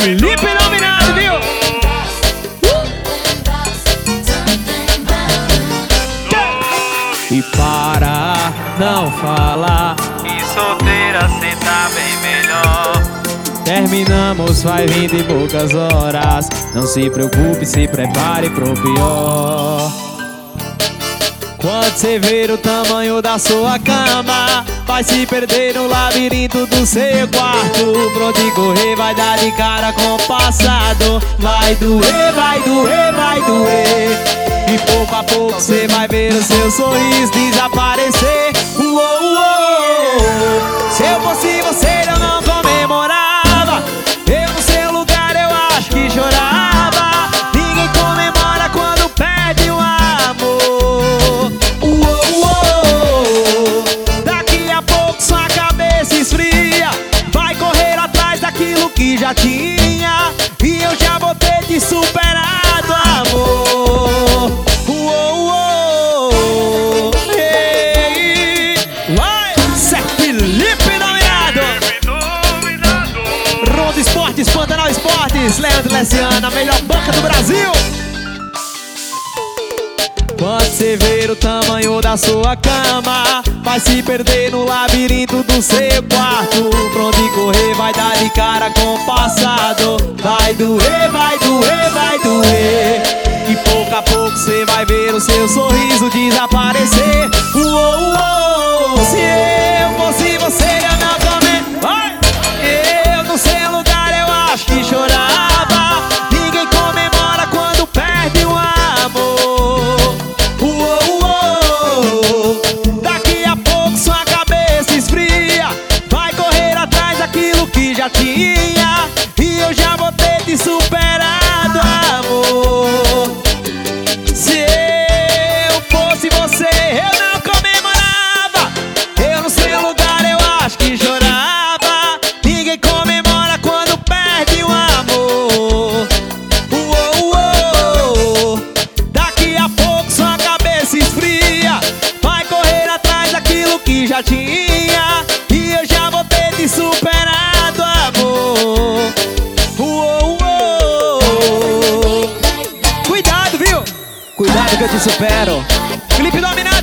Felipe Nominado, viu? E para não falar E solteira cê tá bem melhor. Terminamos, vai vir de poucas horas. Não se preocupe, se prepare pro pior. Quando você ver o tamanho da sua cama, vai se perder no labirinto do seu quarto. Pronto correr, vai dar de cara com o passado. Vai doer, vai doer, vai doer. E pouco a pouco você vai ver o seu sorriso desaparecer. Que já tinha. E eu já vou ter te superado, amor. Uou, uou. Ei. Vai, Zé Felipe dominado. Ronda Esportes, Pantanal Esportes, Leandro Leciano, a melhor banca do Brasil. Quando você ver o tamanho da sua cama, vai se perder no labirinto do seu quarto. Pra onde correr, vai dar de cara doer, vai doer, vai doer. E pouco a pouco você vai ver o seu sorriso desaparecer. E eu já vou ter te superado, amor. Se eu fosse você, eu não comemorava. Eu no seu lugar, eu acho que chorava. Ninguém comemora quando perde um amor. Uou, uou. Daqui a pouco sua cabeça esfria. Vai correr atrás daquilo que já tinha. E eu já vou te superado, te supero. Felipe dominado.